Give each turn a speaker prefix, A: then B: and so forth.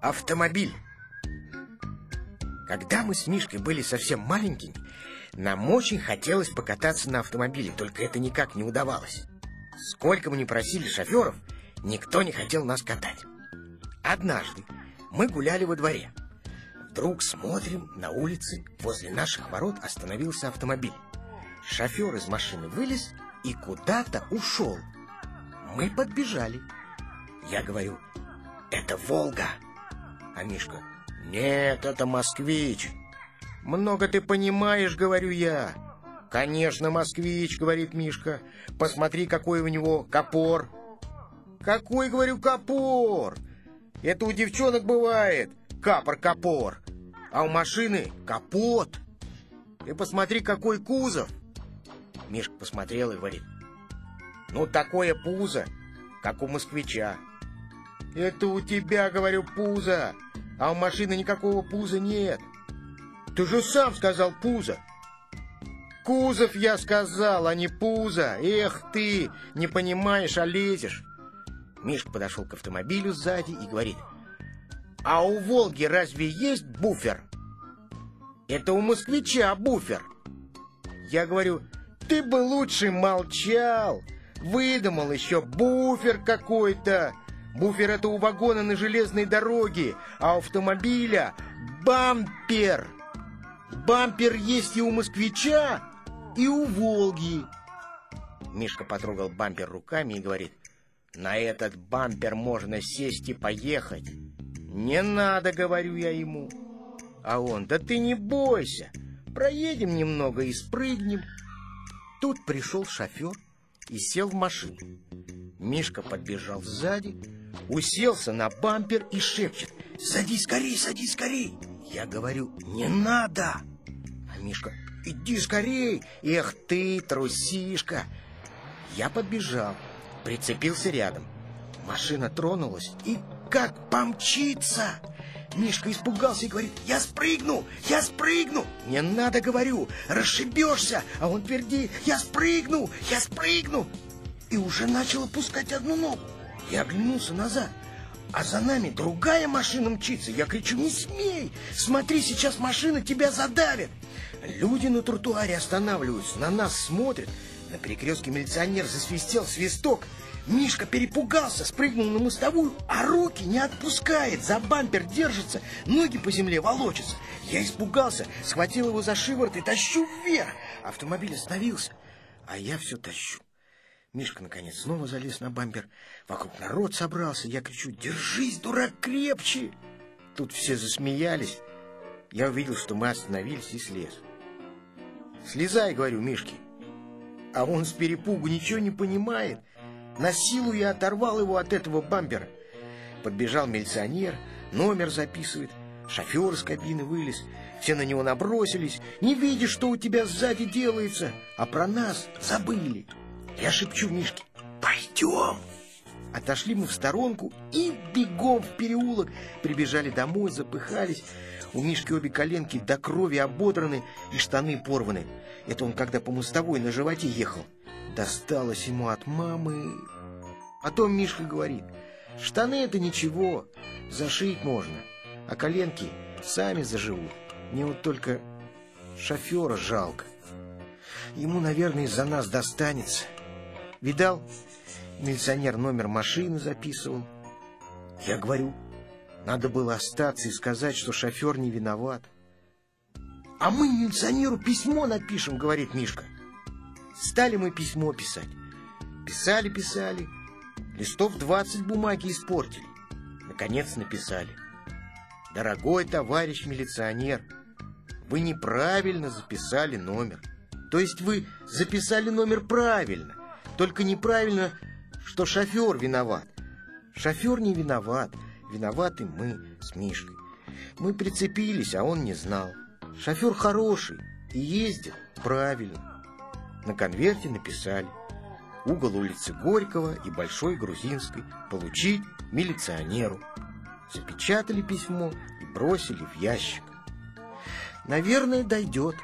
A: Автомобиль. Когда мы с Мишкой были совсем маленькими, нам очень хотелось покататься на автомобиле, только это никак не удавалось. Сколько мы не просили шоферов, никто не хотел нас катать. Однажды мы гуляли во дворе. Вдруг смотрим, на улице возле наших ворот остановился автомобиль. Шофер из машины вылез и куда-то ушел. Мы подбежали. Я говорю, это Волга. А Мишка, нет, это москвич. Много ты понимаешь, говорю я. Конечно, москвич, говорит Мишка. Посмотри, какой у него капор. Какой, говорю, капор? Это у девчонок бывает. Капор-капор. А у машины капот. Ты посмотри, какой кузов. Мишка посмотрел и говорит. Ну, такое пузо, как у москвича. Это у тебя, говорю, пузо, а у машины никакого пуза нет. Ты же сам сказал пузо. Кузов я сказал, а не пузо. Эх ты, не понимаешь, а лезешь. Мишка подошел к автомобилю сзади и говорит, а у Волги разве есть буфер? Это у москвича буфер. Я говорю, ты бы лучше молчал. Выдумал еще буфер какой-то. Буфер это у вагона на железной дороге, а у автомобиля бампер. Бампер есть и у москвича, и у Волги. Мишка потрогал бампер руками и говорит, на этот бампер можно сесть и поехать. Не надо, говорю я ему. А он, да ты не бойся, проедем немного и спрыгнем. Тут пришел шофер и сел в машину. Мишка подбежал сзади, уселся на бампер и шепчет «Садись скорей, садись скорей!» Я говорю «Не надо!» А Мишка «Иди скорей! Эх ты, трусишка!» Я подбежал, прицепился рядом. Машина тронулась и как помчится! Мишка испугался и говорит, я спрыгну, я спрыгну. Не надо, говорю, расшибешься. А он твердит, я спрыгну, я спрыгну. И уже начал опускать одну ногу. Я оглянулся назад. А за нами другая машина мчится. Я кричу, не смей, смотри, сейчас машина тебя задавит. Люди на тротуаре останавливаются, на нас смотрят. На перекрестке милиционер засвистел свисток. Мишка перепугался, спрыгнул на мостовую, а руки не отпускает, за бампер держится, ноги по земле волочатся. Я испугался, схватил его за шиворот и тащу вверх. Автомобиль остановился, а я все тащу. Мишка, наконец, снова залез на бампер. Вокруг народ собрался. Я кричу, держись, дурак, крепче. Тут все засмеялись. Я увидел, что мы остановились и слез. Слезай, говорю Мишке. А он с перепугу ничего не понимает. На силу я оторвал его от этого бампера. Подбежал милиционер, номер записывает. Шофер из кабины вылез. Все на него набросились. Не видишь, что у тебя сзади делается. А про нас забыли. Я шепчу Мишке. Пойдем. Отошли мы в сторонку и бегом в переулок. Прибежали домой, запыхались. У Мишки обе коленки до крови ободраны и штаны порваны. Это он когда по мостовой на животе ехал. Досталось ему от мамы. Потом Мишка говорит, штаны это ничего, зашить можно, а коленки сами заживут. Мне вот только шофера жалко. Ему, наверное, из-за нас достанется. Видал, милиционер номер машины записывал. Я говорю, надо было остаться и сказать, что шофер не виноват. А мы милиционеру письмо напишем, говорит Мишка. Стали мы письмо писать. Писали, писали. Листов двадцать бумаги испортили. Наконец написали. Дорогой товарищ милиционер, вы неправильно записали номер. То есть вы записали номер правильно, только неправильно, что шофер виноват. Шофер не виноват, виноваты мы с Мишкой. Мы прицепились, а он не знал. Шофер хороший и ездит правильно. На конверте написали «Угол улицы Горького и Большой Грузинской. Получить милиционеру». Запечатали письмо и бросили в ящик. Наверное, дойдет.